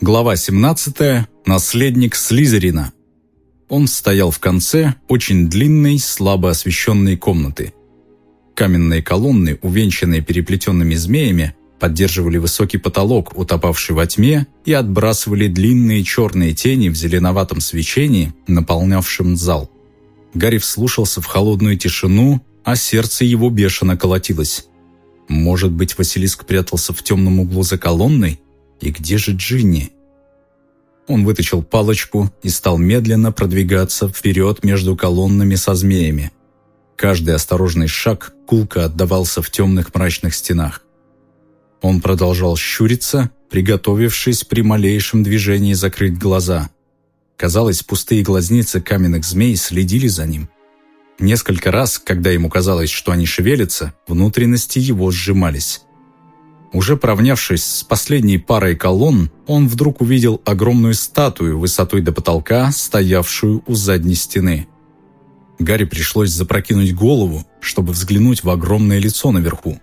Глава 17. Наследник Слизерина. Он стоял в конце очень длинной, слабо освещенной комнаты. Каменные колонны, увенчанные переплетенными змеями, поддерживали высокий потолок, утопавший во тьме, и отбрасывали длинные черные тени в зеленоватом свечении, наполнявшем зал. Гарри вслушался в холодную тишину, а сердце его бешено колотилось. Может быть, Василиск прятался в темном углу за колонной? И где же Джинни? Он вытащил палочку и стал медленно продвигаться вперед между колоннами со змеями. Каждый осторожный шаг кулко отдавался в темных мрачных стенах. Он продолжал щуриться, приготовившись при малейшем движении закрыть глаза. Казалось, пустые глазницы каменных змей следили за ним. Несколько раз, когда ему казалось, что они шевелятся, внутренности его сжимались. Уже провнявшись с последней парой колонн, он вдруг увидел огромную статую высотой до потолка, стоявшую у задней стены. Гарри пришлось запрокинуть голову, чтобы взглянуть в огромное лицо наверху.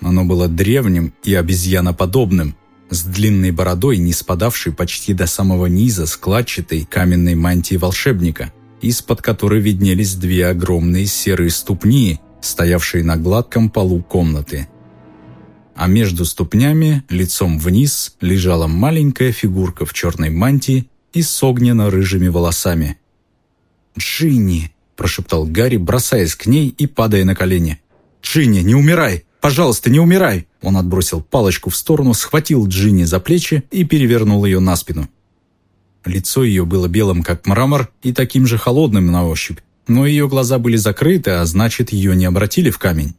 Оно было древним и обезьяноподобным, с длинной бородой, не спадавшей почти до самого низа складчатой каменной мантии волшебника, из-под которой виднелись две огромные серые ступни, стоявшие на гладком полу комнаты – а между ступнями, лицом вниз, лежала маленькая фигурка в черной мантии и с огненно-рыжими волосами. «Джинни!» – прошептал Гарри, бросаясь к ней и падая на колени. «Джинни, не умирай! Пожалуйста, не умирай!» Он отбросил палочку в сторону, схватил Джинни за плечи и перевернул ее на спину. Лицо ее было белым, как мрамор, и таким же холодным на ощупь, но ее глаза были закрыты, а значит, ее не обратили в камень.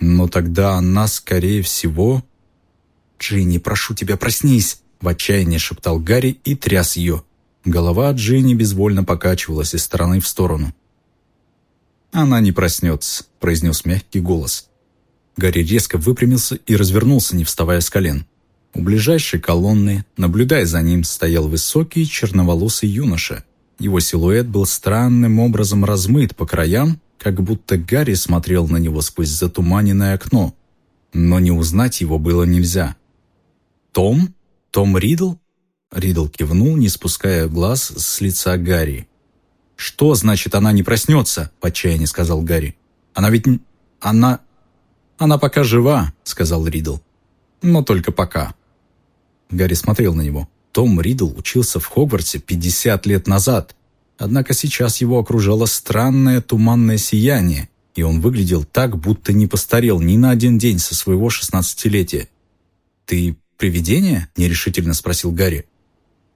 Но тогда она, скорее всего... «Джинни, прошу тебя, проснись!» В отчаянии шептал Гарри и тряс ее. Голова Джинни безвольно покачивалась из стороны в сторону. «Она не проснется», — произнес мягкий голос. Гарри резко выпрямился и развернулся, не вставая с колен. У ближайшей колонны, наблюдая за ним, стоял высокий черноволосый юноша. Его силуэт был странным образом размыт по краям, как будто Гарри смотрел на него сквозь затуманенное окно, но не узнать его было нельзя. «Том? Том Ридл?» Ридл кивнул, не спуская глаз с лица Гарри. «Что значит, она не проснется?» – в отчаянии сказал Гарри. «Она ведь... она... она пока жива», – сказал Ридл. «Но только пока». Гарри смотрел на него. Том Ридл учился в Хогвартсе 50 лет назад. Однако сейчас его окружало странное туманное сияние, и он выглядел так, будто не постарел ни на один день со своего шестнадцатилетия. «Ты привидение?» – нерешительно спросил Гарри.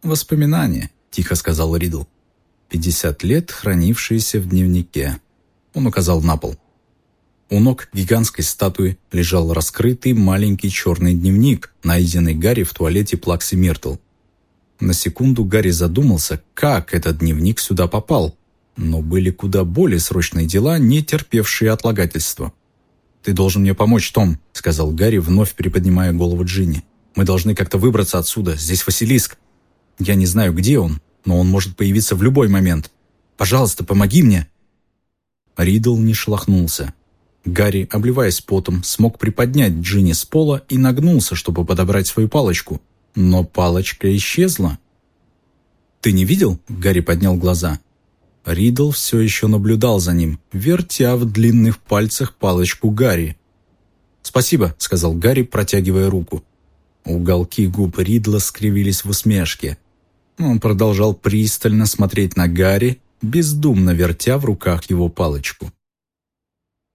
«Воспоминания», – тихо сказал Ридл. «Пятьдесят лет, хранившиеся в дневнике». Он указал на пол. У ног гигантской статуи лежал раскрытый маленький черный дневник, найденный Гарри в туалете Плакси Миртл. На секунду Гарри задумался, как этот дневник сюда попал. Но были куда более срочные дела, не терпевшие отлагательства. «Ты должен мне помочь, Том», — сказал Гарри, вновь приподнимая голову Джинни. «Мы должны как-то выбраться отсюда. Здесь Василиск. Я не знаю, где он, но он может появиться в любой момент. Пожалуйста, помоги мне». Ридл не шелохнулся. Гарри, обливаясь потом, смог приподнять Джинни с пола и нагнулся, чтобы подобрать свою палочку — но палочка исчезла. «Ты не видел?» — Гарри поднял глаза. Ридл все еще наблюдал за ним, вертя в длинных пальцах палочку Гарри. «Спасибо», — сказал Гарри, протягивая руку. Уголки губ Ридла скривились в усмешке. Он продолжал пристально смотреть на Гарри, бездумно вертя в руках его палочку.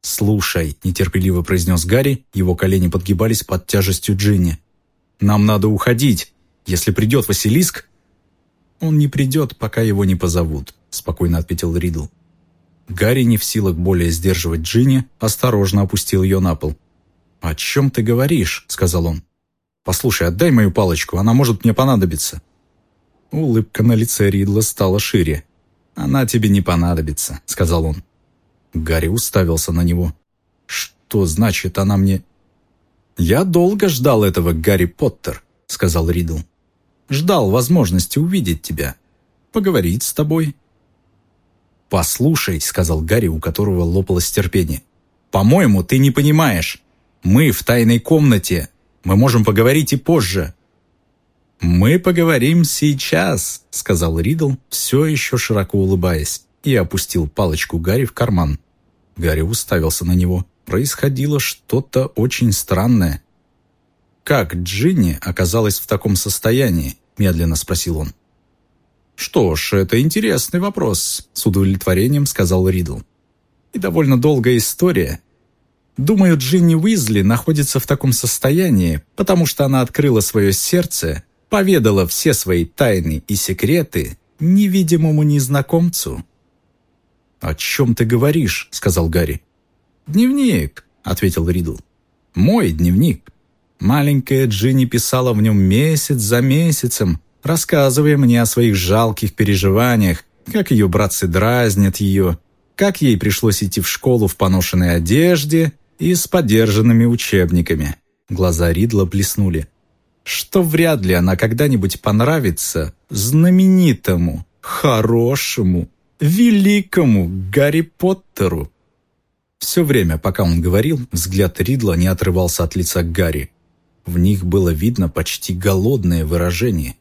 «Слушай», — нетерпеливо произнес Гарри, его колени подгибались под тяжестью Джинни. Нам надо уходить. Если придет Василиск...» «Он не придет, пока его не позовут», — спокойно ответил Ридл. Гарри, не в силах более сдерживать Джинни, осторожно опустил ее на пол. «О чем ты говоришь?» — сказал он. «Послушай, отдай мою палочку, она может мне понадобиться». Улыбка на лице Ридла стала шире. «Она тебе не понадобится», — сказал он. Гарри уставился на него. «Что значит она мне...» «Я долго ждал этого, Гарри Поттер», — сказал Ридл. «Ждал возможности увидеть тебя, поговорить с тобой». «Послушай», — сказал Гарри, у которого лопалось терпение. «По-моему, ты не понимаешь. Мы в тайной комнате. Мы можем поговорить и позже». «Мы поговорим сейчас», — сказал Ридл, все еще широко улыбаясь, и опустил палочку Гарри в карман. Гарри уставился на него. Происходило что-то очень странное. «Как Джинни оказалась в таком состоянии?» – медленно спросил он. «Что ж, это интересный вопрос», – с удовлетворением сказал Ридл. «И довольно долгая история. Думаю, Джинни Уизли находится в таком состоянии, потому что она открыла свое сердце, поведала все свои тайны и секреты невидимому незнакомцу». «О чем ты говоришь?» – сказал Гарри. «Дневник», – ответил Ридл. «Мой дневник. Маленькая Джинни писала в нем месяц за месяцем, рассказывая мне о своих жалких переживаниях, как ее братцы дразнят ее, как ей пришлось идти в школу в поношенной одежде и с подержанными учебниками. Глаза Ридла блеснули. Что вряд ли она когда-нибудь понравится знаменитому, хорошему, великому Гарри Поттеру. Все время, пока он говорил, взгляд Ридла не отрывался от лица Гарри. В них было видно почти голодное выражение.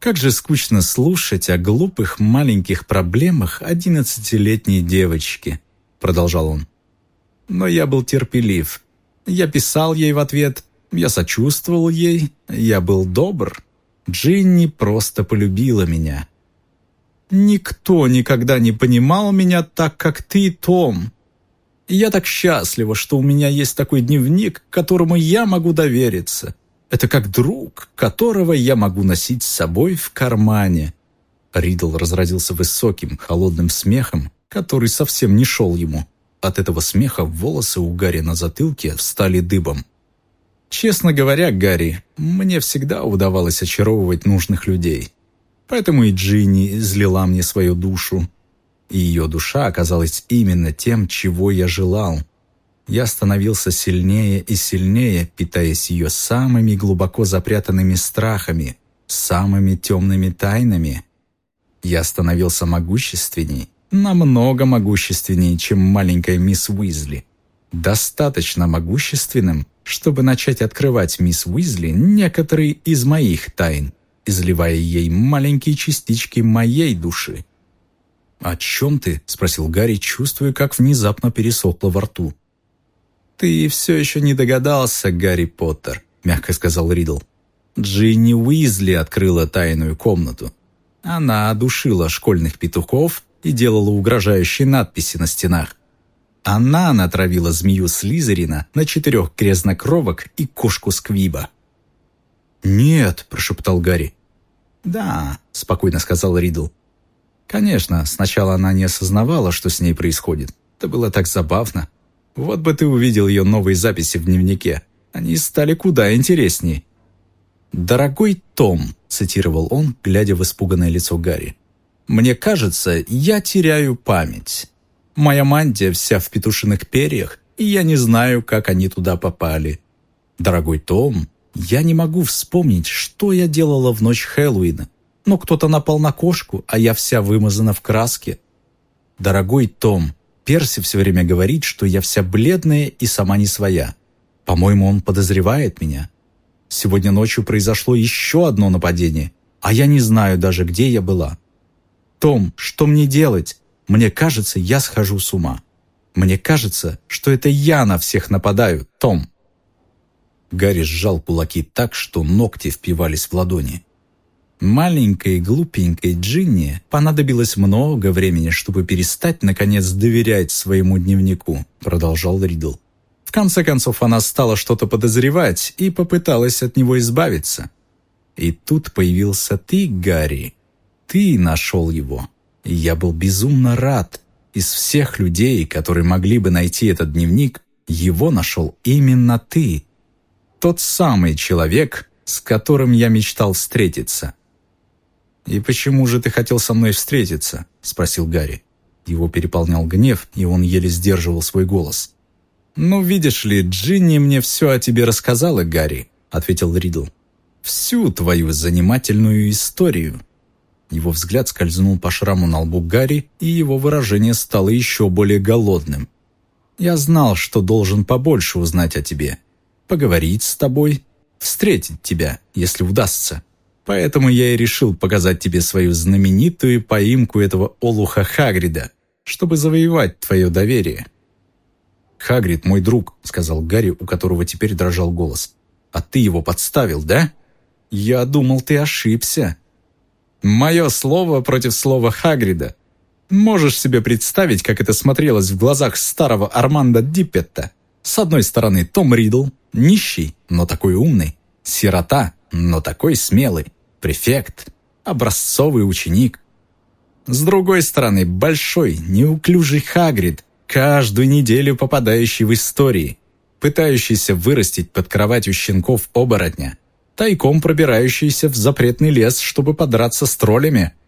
Как же скучно слушать о глупых маленьких проблемах одиннадцатилетней девочки, продолжал он. Но я был терпелив. Я писал ей в ответ, я сочувствовал ей, я был добр. Джинни просто полюбила меня. Никто никогда не понимал меня так, как ты, Том. Я так счастлива, что у меня есть такой дневник, которому я могу довериться. Это как друг, которого я могу носить с собой в кармане». Ридл разразился высоким, холодным смехом, который совсем не шел ему. От этого смеха волосы у Гарри на затылке встали дыбом. «Честно говоря, Гарри, мне всегда удавалось очаровывать нужных людей. Поэтому и Джинни излила мне свою душу. И ее душа оказалась именно тем, чего я желал. Я становился сильнее и сильнее, питаясь ее самыми глубоко запрятанными страхами, самыми темными тайнами. Я становился могущественней, намного могущественнее, чем маленькая мисс Уизли. Достаточно могущественным, чтобы начать открывать мисс Уизли некоторые из моих тайн – изливая ей маленькие частички моей души. «О чем ты?» – спросил Гарри, чувствуя, как внезапно пересохло во рту. «Ты все еще не догадался, Гарри Поттер», – мягко сказал Ридл. Джинни Уизли открыла тайную комнату. Она одушила школьных петухов и делала угрожающие надписи на стенах. Она натравила змею Слизерина на четырех грязнокровок и кошку Сквиба. «Нет», – прошептал Гарри. «Да», – спокойно сказал Ридл. «Конечно, сначала она не осознавала, что с ней происходит. Это было так забавно. Вот бы ты увидел ее новые записи в дневнике. Они стали куда интереснее». «Дорогой Том», – цитировал он, глядя в испуганное лицо Гарри. «Мне кажется, я теряю память. Моя мантия вся в петушиных перьях, и я не знаю, как они туда попали. Дорогой Том, я не могу вспомнить, что я делала в ночь Хэллоуина, но кто-то напал на кошку, а я вся вымазана в краске. Дорогой Том, Перси все время говорит, что я вся бледная и сама не своя. По-моему, он подозревает меня. Сегодня ночью произошло еще одно нападение, а я не знаю даже, где я была. Том, что мне делать? Мне кажется, я схожу с ума. Мне кажется, что это я на всех нападаю, Том. Гарри сжал кулаки так, что ногти впивались в ладони. Маленькой глупенькой Джинни понадобилось много времени, чтобы перестать, наконец, доверять своему дневнику, продолжал Ридл. В конце концов, она стала что-то подозревать и попыталась от него избавиться. И тут появился ты, Гарри. Ты нашел его. И я был безумно рад. Из всех людей, которые могли бы найти этот дневник, его нашел именно ты тот самый человек, с которым я мечтал встретиться». «И почему же ты хотел со мной встретиться?» – спросил Гарри. Его переполнял гнев, и он еле сдерживал свой голос. «Ну, видишь ли, Джинни мне все о тебе рассказала, Гарри», – ответил Ридл. «Всю твою занимательную историю». Его взгляд скользнул по шраму на лбу Гарри, и его выражение стало еще более голодным. «Я знал, что должен побольше узнать о тебе, поговорить с тобой, встретить тебя, если удастся. Поэтому я и решил показать тебе свою знаменитую поимку этого олуха Хагрида, чтобы завоевать твое доверие». «Хагрид мой друг», — сказал Гарри, у которого теперь дрожал голос. «А ты его подставил, да?» «Я думал, ты ошибся». «Мое слово против слова Хагрида. Можешь себе представить, как это смотрелось в глазах старого Арманда Диппетта? С одной стороны, Том Ридл, нищий, но такой умный, сирота, но такой смелый, префект, образцовый ученик. С другой стороны, большой, неуклюжий Хагрид, каждую неделю попадающий в истории, пытающийся вырастить под кроватью щенков оборотня, тайком пробирающийся в запретный лес, чтобы подраться с троллями –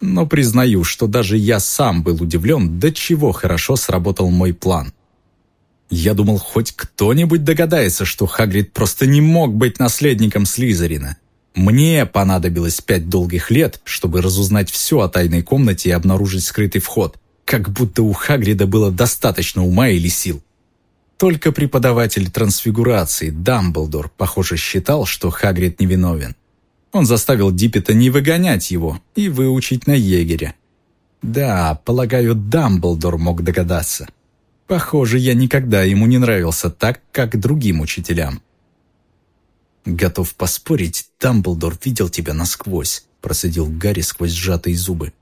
но признаю, что даже я сам был удивлен, до чего хорошо сработал мой план. Я думал, хоть кто-нибудь догадается, что Хагрид просто не мог быть наследником Слизерина. Мне понадобилось пять долгих лет, чтобы разузнать все о тайной комнате и обнаружить скрытый вход, как будто у Хагрида было достаточно ума или сил. Только преподаватель трансфигурации Дамблдор, похоже, считал, что Хагрид невиновен. Он заставил Диппета не выгонять его и выучить на егеря. Да, полагаю, Дамблдор мог догадаться. Похоже, я никогда ему не нравился так, как другим учителям. «Готов поспорить, Дамблдор видел тебя насквозь», процедил Гарри сквозь сжатые зубы.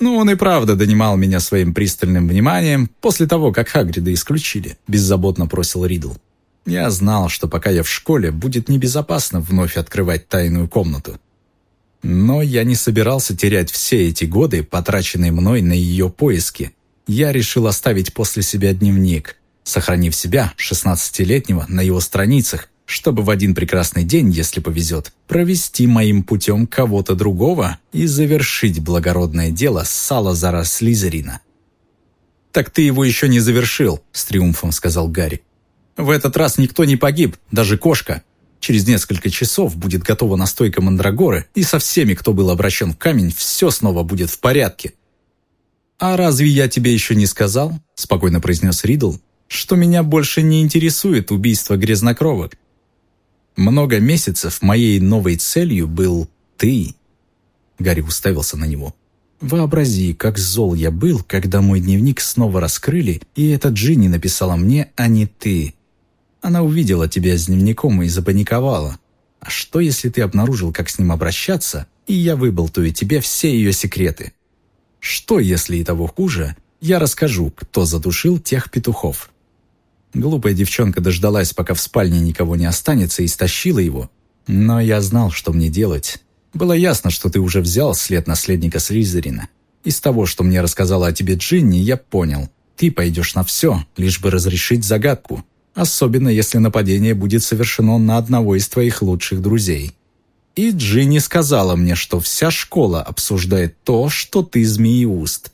«Ну, он и правда донимал меня своим пристальным вниманием после того, как Хагрида исключили», беззаботно просил Ридл. Я знал, что пока я в школе, будет небезопасно вновь открывать тайную комнату. Но я не собирался терять все эти годы, потраченные мной на ее поиски. Я решил оставить после себя дневник, сохранив себя, 16-летнего, на его страницах, чтобы в один прекрасный день, если повезет, провести моим путем кого-то другого и завершить благородное дело Салазара Слизерина. «Так ты его еще не завершил», — с триумфом сказал Гарри. В этот раз никто не погиб, даже кошка. Через несколько часов будет готова настойка мандрагоры, и со всеми, кто был обращен в камень, все снова будет в порядке. «А разве я тебе еще не сказал?» – спокойно произнес Ридл, «что меня больше не интересует убийство грязнокровок. Много месяцев моей новой целью был ты». Гарри уставился на него. «Вообрази, как зол я был, когда мой дневник снова раскрыли, и это Джинни написала мне, а не ты. Она увидела тебя с дневником и запаниковала. А что, если ты обнаружил, как с ним обращаться, и я выболтаю тебе все ее секреты? Что, если и того хуже, я расскажу, кто задушил тех петухов?» Глупая девчонка дождалась, пока в спальне никого не останется, и стащила его. Но я знал, что мне делать. Было ясно, что ты уже взял след наследника Слизерина. Из того, что мне рассказала о тебе Джинни, я понял. Ты пойдешь на все, лишь бы разрешить загадку особенно если нападение будет совершено на одного из твоих лучших друзей. И Джинни сказала мне, что вся школа обсуждает то, что ты змеиуст.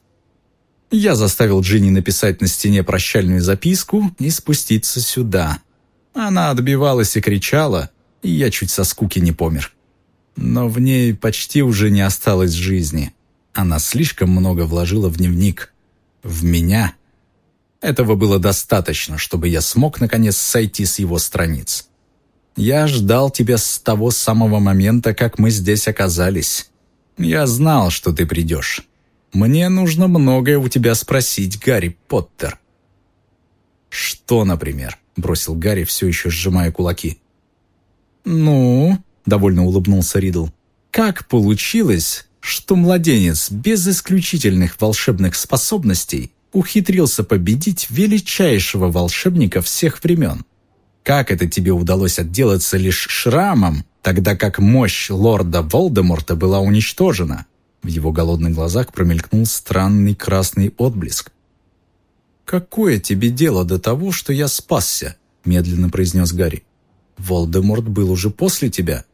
Я заставил Джинни написать на стене прощальную записку и спуститься сюда. Она отбивалась и кричала, и я чуть со скуки не помер. Но в ней почти уже не осталось жизни. Она слишком много вложила в дневник. В меня. Этого было достаточно, чтобы я смог наконец сойти с его страниц. Я ждал тебя с того самого момента, как мы здесь оказались. Я знал, что ты придешь. Мне нужно многое у тебя спросить, Гарри Поттер». «Что, например?» – бросил Гарри, все еще сжимая кулаки. «Ну?» – довольно улыбнулся Ридл. «Как получилось, что младенец без исключительных волшебных способностей ухитрился победить величайшего волшебника всех времен. Как это тебе удалось отделаться лишь шрамом, тогда как мощь лорда Волдеморта была уничтожена? В его голодных глазах промелькнул странный красный отблеск. «Какое тебе дело до того, что я спасся?» – медленно произнес Гарри. «Волдеморт был уже после тебя».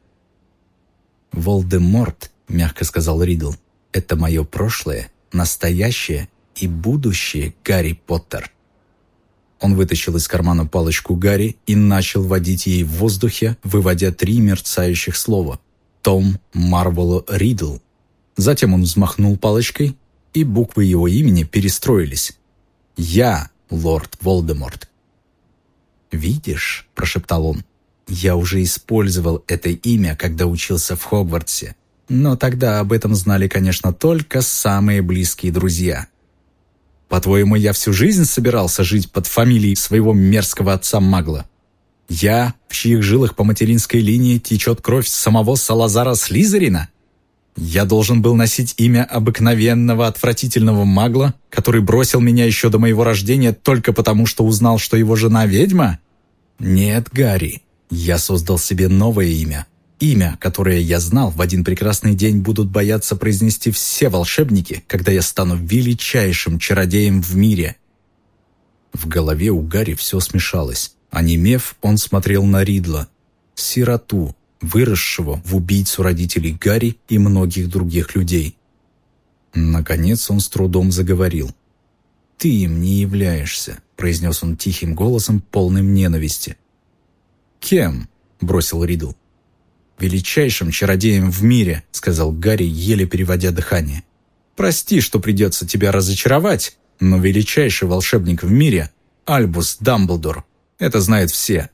«Волдеморт», – мягко сказал Ридл, – «это мое прошлое, настоящее и будущее Гарри Поттер. Он вытащил из кармана палочку Гарри и начал водить ей в воздухе, выводя три мерцающих слова. «Том Марвело Ридл». Затем он взмахнул палочкой, и буквы его имени перестроились. «Я, лорд Волдеморт». «Видишь», — прошептал он, — Я уже использовал это имя, когда учился в Хогвартсе. Но тогда об этом знали, конечно, только самые близкие друзья. По-твоему, я всю жизнь собирался жить под фамилией своего мерзкого отца Магла? Я, в чьих жилах по материнской линии течет кровь самого Салазара Слизерина? Я должен был носить имя обыкновенного отвратительного магла, который бросил меня еще до моего рождения только потому, что узнал, что его жена ведьма? Нет, Гарри, я создал себе новое имя. Имя, которое я знал, в один прекрасный день будут бояться произнести все волшебники, когда я стану величайшим чародеем в мире. В голове у Гарри все смешалось. Онемев, он смотрел на Ридла, сироту, выросшего в убийцу родителей Гарри и многих других людей. Наконец он с трудом заговорил. «Ты им не являешься», — произнес он тихим голосом, полным ненависти. «Кем?» — бросил Ридл. «Величайшим чародеем в мире», — сказал Гарри, еле переводя дыхание. «Прости, что придется тебя разочаровать, но величайший волшебник в мире — Альбус Дамблдор. Это знают все.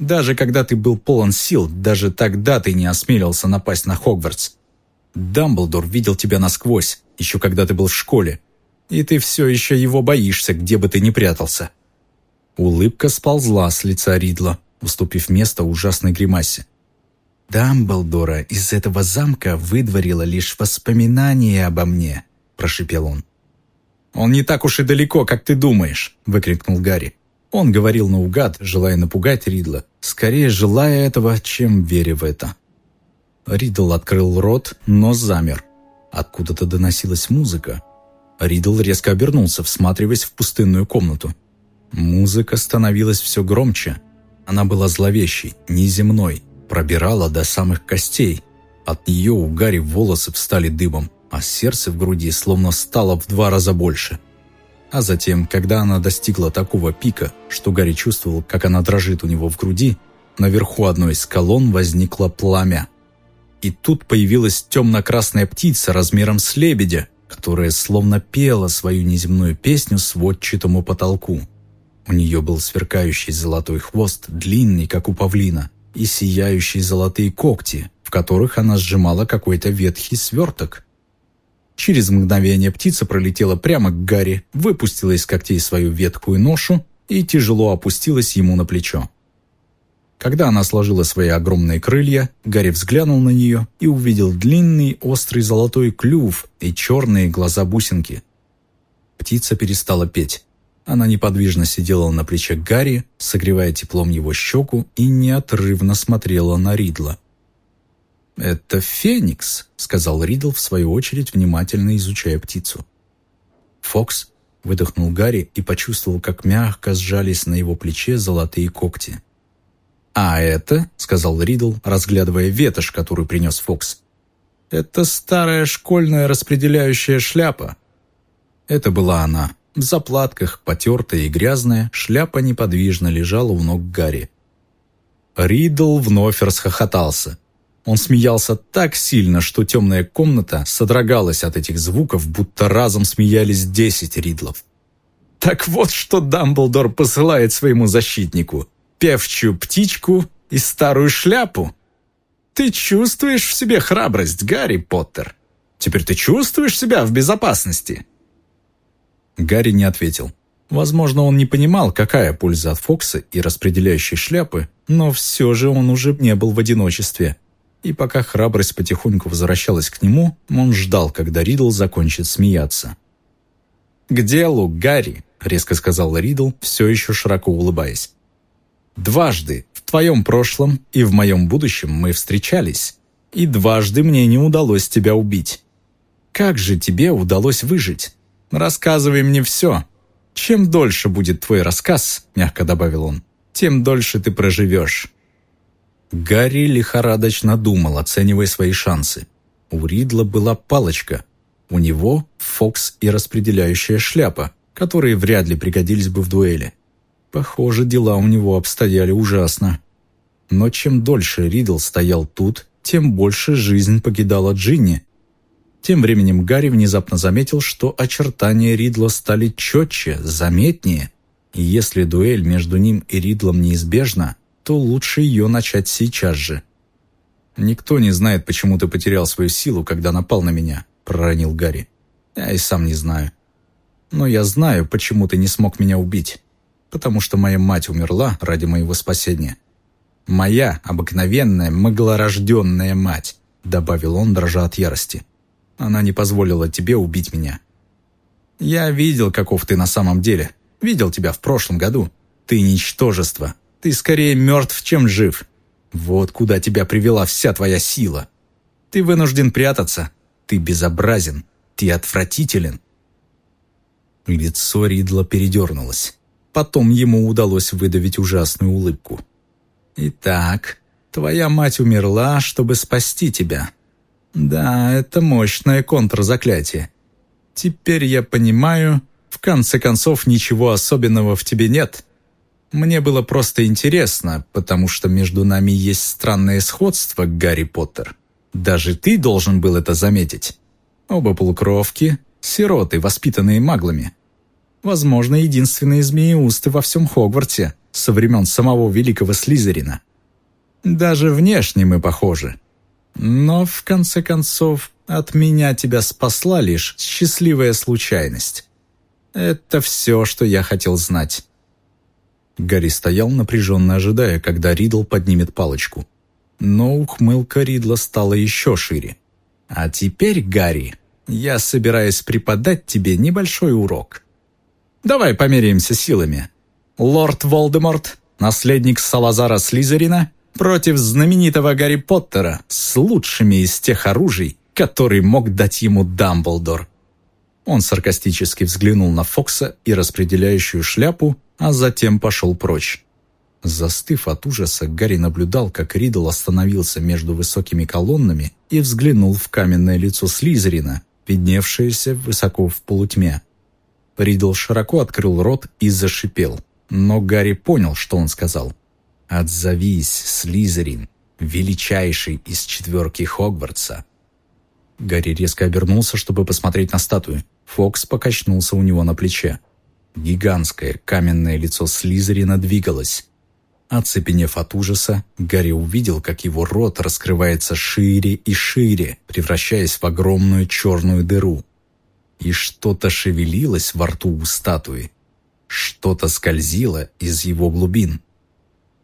Даже когда ты был полон сил, даже тогда ты не осмелился напасть на Хогвартс. Дамблдор видел тебя насквозь, еще когда ты был в школе, и ты все еще его боишься, где бы ты ни прятался». Улыбка сползла с лица Ридла уступив место ужасной гримасе. «Дамблдора из этого замка выдворило лишь воспоминание обо мне», – прошипел он. «Он не так уж и далеко, как ты думаешь», – выкрикнул Гарри. Он говорил наугад, желая напугать Ридла, скорее желая этого, чем веря в это. Ридл открыл рот, но замер. Откуда-то доносилась музыка. Ридл резко обернулся, всматриваясь в пустынную комнату. Музыка становилась все громче – она была зловещей, неземной, пробирала до самых костей. От нее у Гарри волосы встали дыбом, а сердце в груди словно стало в два раза больше. А затем, когда она достигла такого пика, что Гарри чувствовал, как она дрожит у него в груди, наверху одной из колонн возникло пламя. И тут появилась темно-красная птица размером с лебедя, которая словно пела свою неземную песню сводчатому потолку. У нее был сверкающий золотой хвост, длинный, как у павлина, и сияющие золотые когти, в которых она сжимала какой-то ветхий сверток. Через мгновение птица пролетела прямо к Гарри, выпустила из когтей свою ветхую ношу и тяжело опустилась ему на плечо. Когда она сложила свои огромные крылья, Гарри взглянул на нее и увидел длинный острый золотой клюв и черные глаза-бусинки. Птица перестала петь. Она неподвижно сидела на плече Гарри, согревая теплом его щеку и неотрывно смотрела на Ридла. «Это Феникс», — сказал Ридл, в свою очередь, внимательно изучая птицу. «Фокс», — выдохнул Гарри и почувствовал, как мягко сжались на его плече золотые когти. «А это», — сказал Ридл, разглядывая ветошь, которую принес Фокс, — «это старая школьная распределяющая шляпа». Это была она. В заплатках, потертая и грязная, шляпа неподвижно лежала у ног Гарри. Ридл вновь расхохотался. Он смеялся так сильно, что темная комната содрогалась от этих звуков, будто разом смеялись десять Ридлов. Так вот, что Дамблдор посылает своему защитнику. Певчую птичку и старую шляпу. Ты чувствуешь в себе храбрость, Гарри Поттер? Теперь ты чувствуешь себя в безопасности?» Гарри не ответил. Возможно, он не понимал, какая польза от Фокса и распределяющей шляпы, но все же он уже не был в одиночестве. И пока храбрость потихоньку возвращалась к нему, он ждал, когда Ридл закончит смеяться. «К делу, Гарри!» — резко сказал Ридл, все еще широко улыбаясь. «Дважды, в твоем прошлом и в моем будущем мы встречались, и дважды мне не удалось тебя убить. Как же тебе удалось выжить?» Рассказывай мне все. Чем дольше будет твой рассказ, мягко добавил он, тем дольше ты проживешь. Гарри лихорадочно думал, оценивая свои шансы. У Ридла была палочка. У него Фокс и распределяющая шляпа, которые вряд ли пригодились бы в дуэли. Похоже, дела у него обстояли ужасно. Но чем дольше Ридл стоял тут, тем больше жизнь покидала Джинни, тем временем Гарри внезапно заметил, что очертания Ридла стали четче, заметнее. И если дуэль между ним и Ридлом неизбежна, то лучше ее начать сейчас же. «Никто не знает, почему ты потерял свою силу, когда напал на меня», — проронил Гарри. «Я и сам не знаю. Но я знаю, почему ты не смог меня убить. Потому что моя мать умерла ради моего спасения. Моя обыкновенная, моглорожденная мать», — добавил он, дрожа от ярости. «Она не позволила тебе убить меня». «Я видел, каков ты на самом деле. Видел тебя в прошлом году. Ты ничтожество. Ты скорее мертв, чем жив. Вот куда тебя привела вся твоя сила. Ты вынужден прятаться. Ты безобразен. Ты отвратителен». Лицо Ридла передернулось. Потом ему удалось выдавить ужасную улыбку. «Итак, твоя мать умерла, чтобы спасти тебя. Да, это мощное контрзаклятие. Теперь я понимаю, в конце концов, ничего особенного в тебе нет. Мне было просто интересно, потому что между нами есть странное сходство, Гарри Поттер. Даже ты должен был это заметить. Оба полукровки, сироты, воспитанные маглами. Возможно, единственные змееусты во всем Хогвартсе со времен самого великого Слизерина. Даже внешне мы похожи. Но, в конце концов, от меня тебя спасла лишь счастливая случайность. Это все, что я хотел знать. Гарри стоял напряженно ожидая, когда Ридл поднимет палочку. Но ухмылка Ридла стала еще шире. «А теперь, Гарри, я собираюсь преподать тебе небольшой урок. Давай померяемся силами. Лорд Волдеморт, наследник Салазара Слизерина, против знаменитого Гарри Поттера с лучшими из тех оружий, который мог дать ему Дамблдор. Он саркастически взглянул на Фокса и распределяющую шляпу, а затем пошел прочь. Застыв от ужаса, Гарри наблюдал, как Ридл остановился между высокими колоннами и взглянул в каменное лицо Слизерина, видневшееся высоко в полутьме. Ридл широко открыл рот и зашипел, но Гарри понял, что он сказал. «Отзовись, Слизерин, величайший из четверки Хогвартса». Гарри резко обернулся, чтобы посмотреть на статую. Фокс покачнулся у него на плече. Гигантское каменное лицо Слизерина двигалось. Оцепенев от ужаса, Гарри увидел, как его рот раскрывается шире и шире, превращаясь в огромную черную дыру. И что-то шевелилось во рту у статуи. Что-то скользило из его глубин.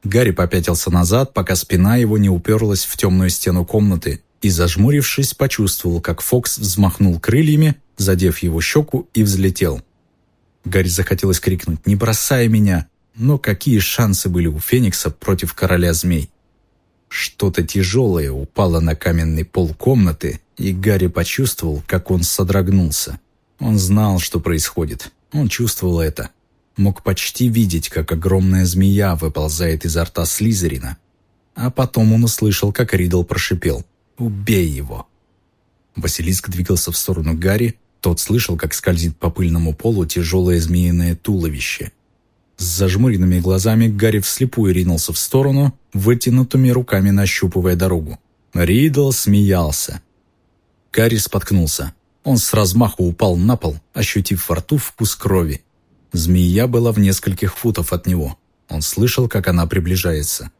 Гарри попятился назад, пока спина его не уперлась в темную стену комнаты, и, зажмурившись, почувствовал, как Фокс взмахнул крыльями, задев его щеку, и взлетел. Гарри захотелось крикнуть «Не бросай меня!» Но какие шансы были у Феникса против короля змей? Что-то тяжелое упало на каменный пол комнаты, и Гарри почувствовал, как он содрогнулся. Он знал, что происходит. Он чувствовал это. Мог почти видеть, как огромная змея выползает изо рта Слизерина. А потом он услышал, как Ридл прошипел «Убей его!». Василиск двигался в сторону Гарри, тот слышал, как скользит по пыльному полу тяжелое змеиное туловище. С зажмуренными глазами Гарри вслепую ринулся в сторону, вытянутыми руками нащупывая дорогу. Ридл смеялся. Гарри споткнулся. Он с размаху упал на пол, ощутив во рту вкус крови. Змея была в нескольких футов от него. Он слышал, как она приближается.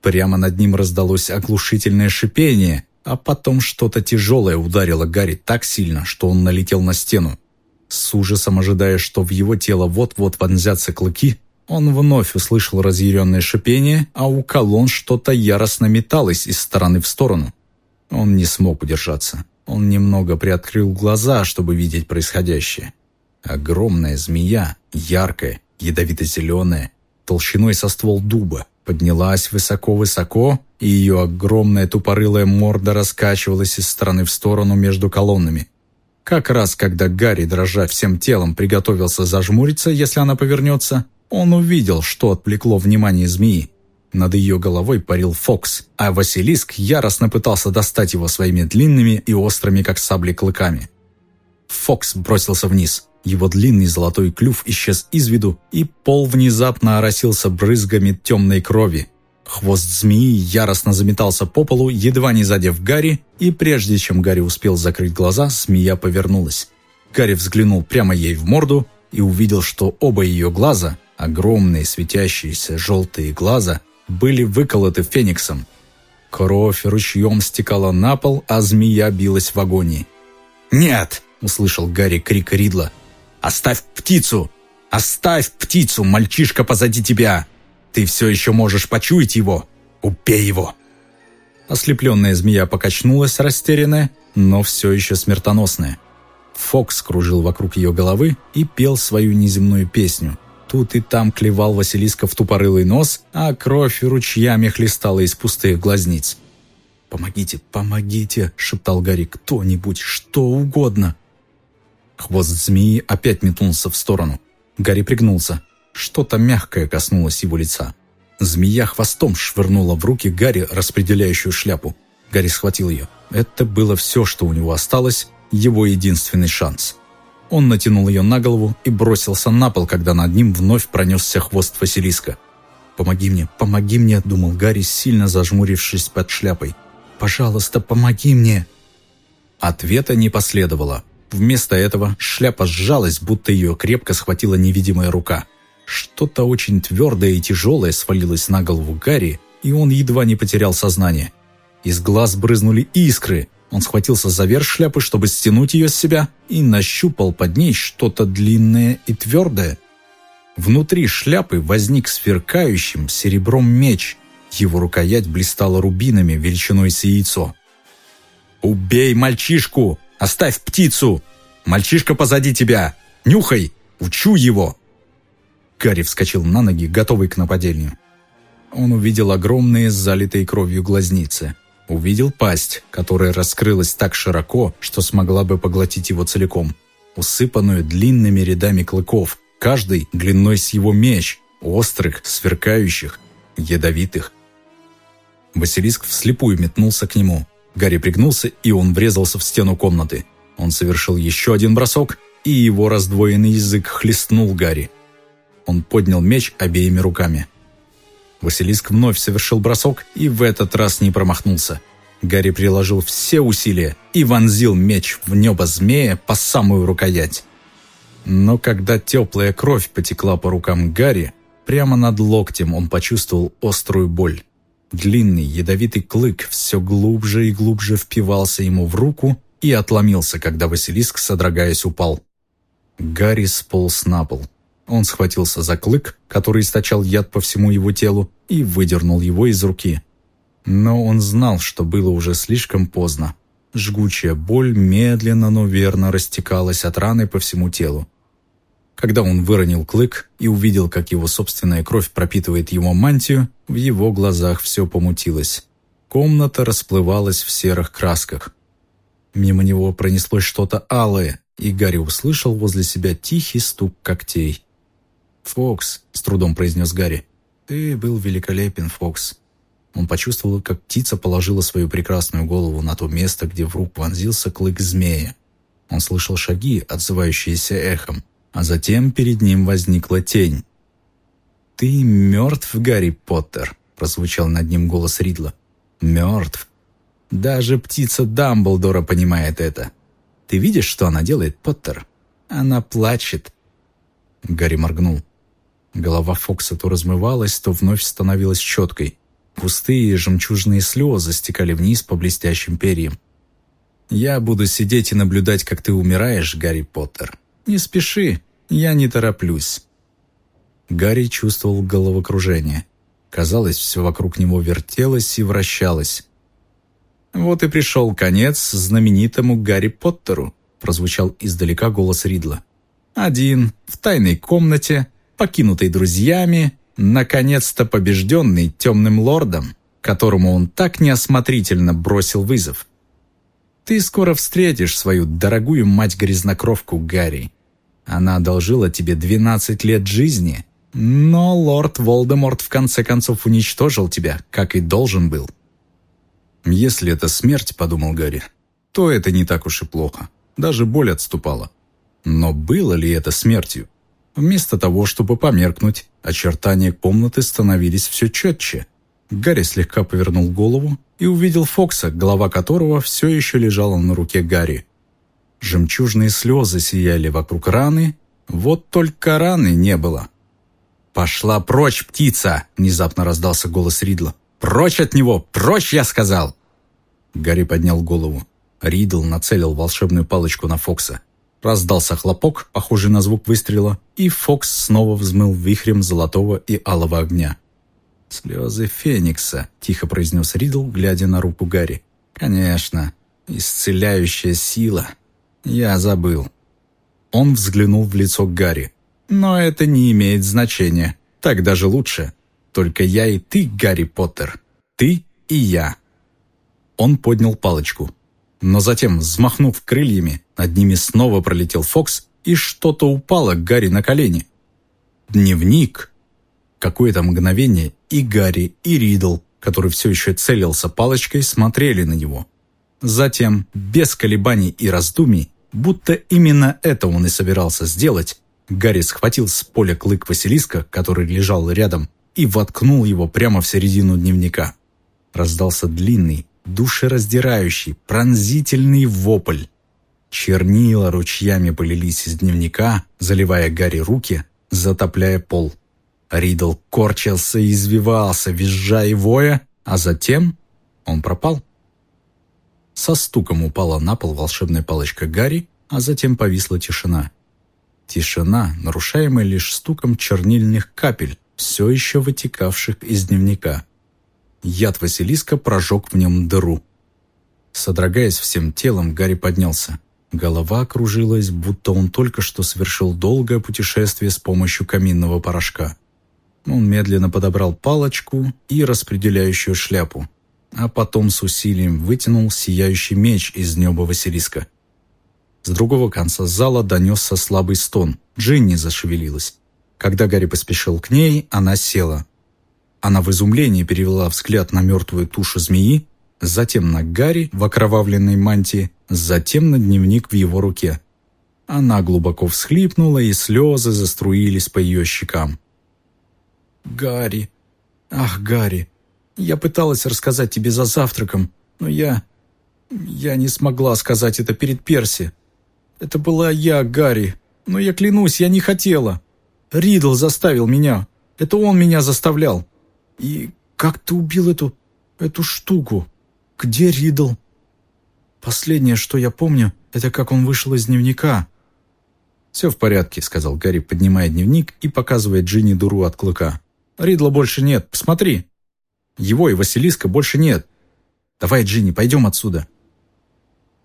Прямо над ним раздалось оглушительное шипение, а потом что-то тяжелое ударило Гарри так сильно, что он налетел на стену. С ужасом ожидая, что в его тело вот-вот вонзятся клыки, он вновь услышал разъяренное шипение, а у колонн что-то яростно металось из стороны в сторону. Он не смог удержаться. Он немного приоткрыл глаза, чтобы видеть происходящее. Огромная змея, яркая, ядовито-зеленая, толщиной со ствол дуба, поднялась высоко-высоко, и ее огромная тупорылая морда раскачивалась из стороны в сторону между колоннами. Как раз когда Гарри, дрожа всем телом, приготовился зажмуриться, если она повернется, он увидел, что отвлекло внимание змеи. Над ее головой парил Фокс, а Василиск яростно пытался достать его своими длинными и острыми, как сабли, клыками. Фокс бросился вниз. Его длинный золотой клюв исчез из виду, и пол внезапно оросился брызгами темной крови. Хвост змеи яростно заметался по полу, едва не задев Гарри, и прежде чем Гарри успел закрыть глаза, змея повернулась. Гарри взглянул прямо ей в морду и увидел, что оба ее глаза, огромные светящиеся желтые глаза, были выколоты фениксом. Кровь ручьем стекала на пол, а змея билась в агонии. «Нет!» — услышал Гарри крик Ридла. «Оставь птицу! Оставь птицу, мальчишка позади тебя! Ты все еще можешь почуять его! Убей его!» Ослепленная змея покачнулась, растерянная, но все еще смертоносная. Фокс кружил вокруг ее головы и пел свою неземную песню. Тут и там клевал Василиска в тупорылый нос, а кровь ручьями хлестала из пустых глазниц. «Помогите, помогите!» — шептал Гарри. «Кто-нибудь, что угодно!» Хвост змеи опять метнулся в сторону. Гарри пригнулся. Что-то мягкое коснулось его лица. Змея хвостом швырнула в руки Гарри распределяющую шляпу. Гарри схватил ее. Это было все, что у него осталось, его единственный шанс. Он натянул ее на голову и бросился на пол, когда над ним вновь пронесся хвост Василиска. «Помоги мне, помоги мне», — думал Гарри, сильно зажмурившись под шляпой. «Пожалуйста, помоги мне!» Ответа не последовало. Вместо этого шляпа сжалась, будто ее крепко схватила невидимая рука. Что-то очень твердое и тяжелое свалилось на голову Гарри, и он едва не потерял сознание. Из глаз брызнули искры. Он схватился за верх шляпы, чтобы стянуть ее с себя, и нащупал под ней что-то длинное и твердое. Внутри шляпы возник сверкающим серебром меч. Его рукоять блистала рубинами величиной с яйцо. «Убей мальчишку! Оставь птицу! Мальчишка позади тебя! Нюхай! Учу его!» Гарри вскочил на ноги, готовый к нападению. Он увидел огромные, залитые кровью глазницы. Увидел пасть, которая раскрылась так широко, что смогла бы поглотить его целиком, усыпанную длинными рядами клыков, каждый длиной с его меч, острых, сверкающих, ядовитых. Василиск вслепую метнулся к нему. Гарри пригнулся, и он врезался в стену комнаты. Он совершил еще один бросок, и его раздвоенный язык хлестнул Гарри. Он поднял меч обеими руками. Василиск вновь совершил бросок и в этот раз не промахнулся. Гарри приложил все усилия и вонзил меч в небо змея по самую рукоять. Но когда теплая кровь потекла по рукам Гарри, прямо над локтем он почувствовал острую боль. Длинный ядовитый клык все глубже и глубже впивался ему в руку и отломился, когда Василиск, содрогаясь, упал. Гарри сполз на пол. Он схватился за клык, который источал яд по всему его телу, и выдернул его из руки. Но он знал, что было уже слишком поздно. Жгучая боль медленно, но верно растекалась от раны по всему телу. Когда он выронил клык и увидел, как его собственная кровь пропитывает его мантию, в его глазах все помутилось. Комната расплывалась в серых красках. Мимо него пронеслось что-то алое, и Гарри услышал возле себя тихий стук когтей. «Фокс», — с трудом произнес Гарри. «Ты был великолепен, Фокс». Он почувствовал, как птица положила свою прекрасную голову на то место, где в рук вонзился клык змея. Он слышал шаги, отзывающиеся эхом, а затем перед ним возникла тень. «Ты мертв, Гарри Поттер», — прозвучал над ним голос Ридла. «Мертв. Даже птица Дамблдора понимает это. Ты видишь, что она делает, Поттер? Она плачет». Гарри моргнул. Голова Фокса то размывалась, то вновь становилась четкой. Пустые жемчужные слезы стекали вниз по блестящим перьям. «Я буду сидеть и наблюдать, как ты умираешь, Гарри Поттер. Не спеши, я не тороплюсь». Гарри чувствовал головокружение. Казалось, все вокруг него вертелось и вращалось. «Вот и пришел конец знаменитому Гарри Поттеру», прозвучал издалека голос Ридла. «Один, в тайной комнате, покинутый друзьями, наконец-то побежденный темным лордом, которому он так неосмотрительно бросил вызов. Ты скоро встретишь свою дорогую мать-грязнокровку Гарри. Она одолжила тебе 12 лет жизни, но лорд Волдеморт в конце концов уничтожил тебя, как и должен был. «Если это смерть», — подумал Гарри, — «то это не так уж и плохо. Даже боль отступала. Но было ли это смертью? Вместо того, чтобы померкнуть, очертания комнаты становились все четче. Гарри слегка повернул голову и увидел Фокса, голова которого все еще лежала на руке Гарри. Жемчужные слезы сияли вокруг раны, вот только раны не было. «Пошла прочь, птица!» — внезапно раздался голос Ридла. «Прочь от него! Прочь, я сказал!» Гарри поднял голову. Ридл нацелил волшебную палочку на Фокса. Раздался хлопок, похожий на звук выстрела, и Фокс снова взмыл вихрем золотого и алого огня. «Слезы Феникса», — тихо произнес Ридл, глядя на руку Гарри. «Конечно, исцеляющая сила. Я забыл». Он взглянул в лицо Гарри. «Но это не имеет значения. Так даже лучше. Только я и ты, Гарри Поттер. Ты и я». Он поднял палочку. Но затем, взмахнув крыльями, над ними снова пролетел Фокс, и что-то упало Гарри на колени. Дневник. Какое-то мгновение и Гарри, и Ридл, который все еще целился палочкой, смотрели на него. Затем, без колебаний и раздумий, будто именно это он и собирался сделать, Гарри схватил с поля клык Василиска, который лежал рядом, и воткнул его прямо в середину дневника. Раздался длинный, душераздирающий, пронзительный вопль. Чернила ручьями полились из дневника, заливая Гарри руки, затопляя пол. Ридл корчился и извивался, визжа и воя, а затем он пропал. Со стуком упала на пол волшебная палочка Гарри, а затем повисла тишина. Тишина, нарушаемая лишь стуком чернильных капель, все еще вытекавших из дневника. Яд Василиска прожег в нем дыру. Содрогаясь всем телом, Гарри поднялся. Голова кружилась, будто он только что совершил долгое путешествие с помощью каминного порошка. Он медленно подобрал палочку и распределяющую шляпу, а потом с усилием вытянул сияющий меч из неба Василиска. С другого конца зала донесся слабый стон. Джинни зашевелилась. Когда Гарри поспешил к ней, она села. Она в изумлении перевела взгляд на мертвую тушу змеи, затем на Гарри в окровавленной мантии, затем на дневник в его руке. Она глубоко всхлипнула, и слезы заструились по ее щекам. «Гарри! Ах, Гарри! Я пыталась рассказать тебе за завтраком, но я... Я не смогла сказать это перед Перси. Это была я, Гарри, но я клянусь, я не хотела. Ридл заставил меня. Это он меня заставлял. И как ты убил эту... эту штуку? Где Ридл?» «Последнее, что я помню, это как он вышел из дневника». «Все в порядке», — сказал Гарри, поднимая дневник и показывая Джинни дуру от клыка. «Ридла больше нет, посмотри. Его и Василиска больше нет. Давай, Джинни, пойдем отсюда».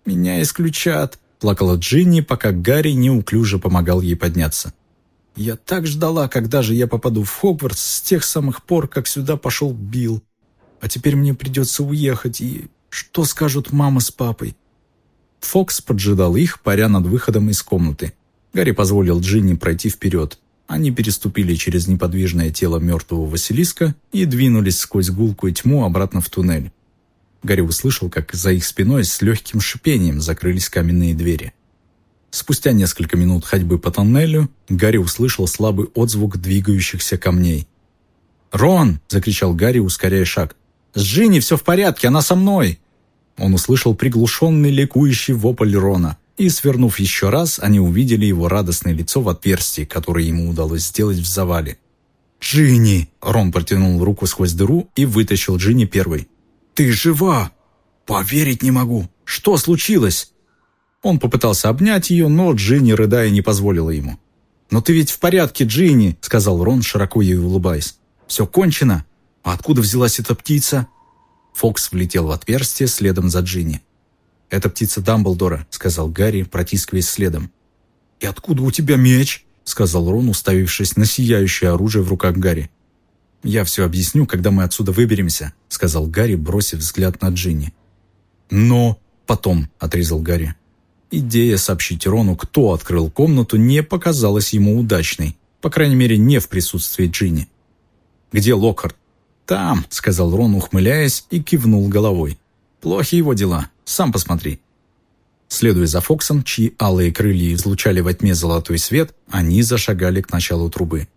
«Меня исключат», — плакала Джинни, пока Гарри неуклюже помогал ей подняться. Я так ждала, когда же я попаду в Хогвартс с тех самых пор, как сюда пошел Билл. А теперь мне придется уехать, и что скажут мама с папой?» Фокс поджидал их, паря над выходом из комнаты. Гарри позволил Джинни пройти вперед. Они переступили через неподвижное тело мертвого Василиска и двинулись сквозь гулкую тьму обратно в туннель. Гарри услышал, как за их спиной с легким шипением закрылись каменные двери. Спустя несколько минут ходьбы по тоннелю Гарри услышал слабый отзвук двигающихся камней. «Рон!» – закричал Гарри, ускоряя шаг. «С Джинни все в порядке, она со мной!» Он услышал приглушенный ликующий вопль Рона, и, свернув еще раз, они увидели его радостное лицо в отверстии, которое ему удалось сделать в завале. «Джинни!» – Рон протянул руку сквозь дыру и вытащил Джинни первой. «Ты жива!» «Поверить не могу! Что случилось?» Он попытался обнять ее, но Джинни, рыдая, не позволила ему. «Но ты ведь в порядке, Джинни!» — сказал Рон, широко ей улыбаясь. «Все кончено? А откуда взялась эта птица?» Фокс влетел в отверстие следом за Джинни. «Это птица Дамблдора», — сказал Гарри, протискиваясь следом. «И откуда у тебя меч?» — сказал Рон, уставившись на сияющее оружие в руках Гарри. «Я все объясню, когда мы отсюда выберемся», — сказал Гарри, бросив взгляд на Джинни. «Но...» — потом, — отрезал Гарри. Идея сообщить Рону, кто открыл комнату, не показалась ему удачной. По крайней мере, не в присутствии Джинни. «Где Локхарт?» «Там», — сказал Рон, ухмыляясь, и кивнул головой. «Плохи его дела. Сам посмотри». Следуя за Фоксом, чьи алые крылья излучали во тьме золотой свет, они зашагали к началу трубы.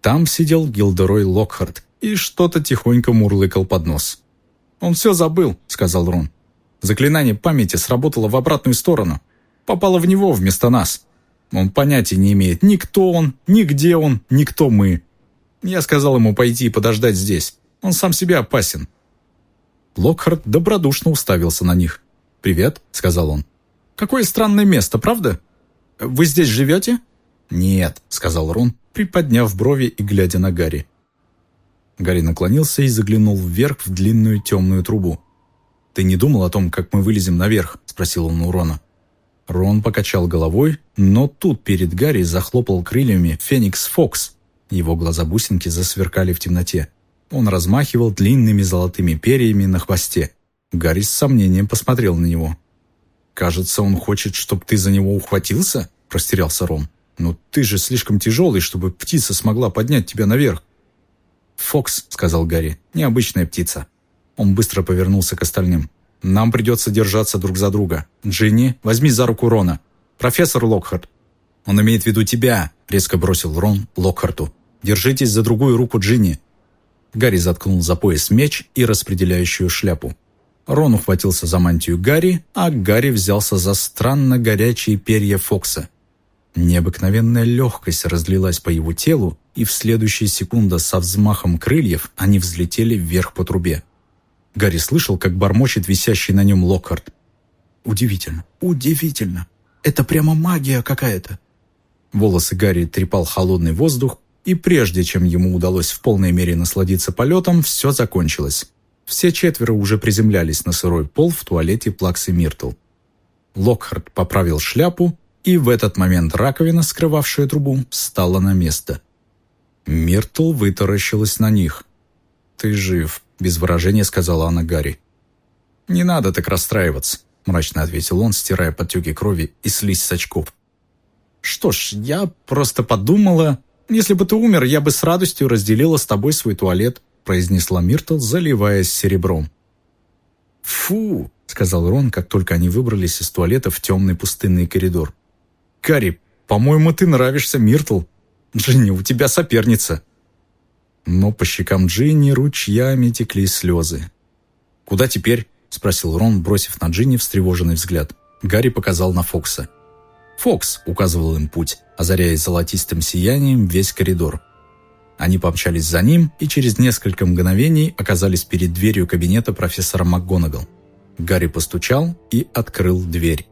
Там сидел Гилдерой Локхарт и что-то тихонько мурлыкал под нос. «Он все забыл», — сказал Рон. Заклинание памяти сработало в обратную сторону. Попало в него вместо нас. Он понятия не имеет ни кто он, ни где он, ни кто мы. Я сказал ему пойти и подождать здесь. Он сам себе опасен». Локхард добродушно уставился на них. «Привет», — сказал он. «Какое странное место, правда? Вы здесь живете?» «Нет», — сказал Рон, приподняв брови и глядя на Гарри. Гарри наклонился и заглянул вверх в длинную темную трубу. «Ты не думал о том, как мы вылезем наверх?» — спросил он у Рона. Рон покачал головой, но тут перед Гарри захлопал крыльями Феникс Фокс. Его глаза-бусинки засверкали в темноте. Он размахивал длинными золотыми перьями на хвосте. Гарри с сомнением посмотрел на него. «Кажется, он хочет, чтобы ты за него ухватился?» – растерялся Рон. «Но ты же слишком тяжелый, чтобы птица смогла поднять тебя наверх». «Фокс», – сказал Гарри, – «необычная птица». Он быстро повернулся к остальным. Нам придется держаться друг за друга. Джинни, возьми за руку Рона. Профессор Локхарт». «Он имеет в виду тебя», — резко бросил Рон Локхарту. «Держитесь за другую руку Джинни». Гарри заткнул за пояс меч и распределяющую шляпу. Рон ухватился за мантию Гарри, а Гарри взялся за странно горячие перья Фокса. Необыкновенная легкость разлилась по его телу, и в следующую секунду со взмахом крыльев они взлетели вверх по трубе. Гарри слышал, как бормочет висящий на нем Локхарт. «Удивительно, удивительно! Это прямо магия какая-то!» Волосы Гарри трепал холодный воздух, и прежде чем ему удалось в полной мере насладиться полетом, все закончилось. Все четверо уже приземлялись на сырой пол в туалете Плаксы Миртл. Локхарт поправил шляпу, и в этот момент раковина, скрывавшая трубу, встала на место. Миртл вытаращилась на них. «Ты жив», без выражения сказала она Гарри. «Не надо так расстраиваться», – мрачно ответил он, стирая потеки крови и слизь с очков. «Что ж, я просто подумала, если бы ты умер, я бы с радостью разделила с тобой свой туалет», – произнесла Миртл, заливаясь серебром. «Фу!» – сказал Рон, как только они выбрались из туалета в темный пустынный коридор. «Гарри, по-моему, ты нравишься Миртл. Джинни, у тебя соперница» но по щекам Джинни ручьями текли слезы. «Куда теперь?» – спросил Рон, бросив на Джинни встревоженный взгляд. Гарри показал на Фокса. «Фокс!» – указывал им путь, озаряя золотистым сиянием весь коридор. Они помчались за ним и через несколько мгновений оказались перед дверью кабинета профессора МакГонагал. Гарри постучал и открыл дверь.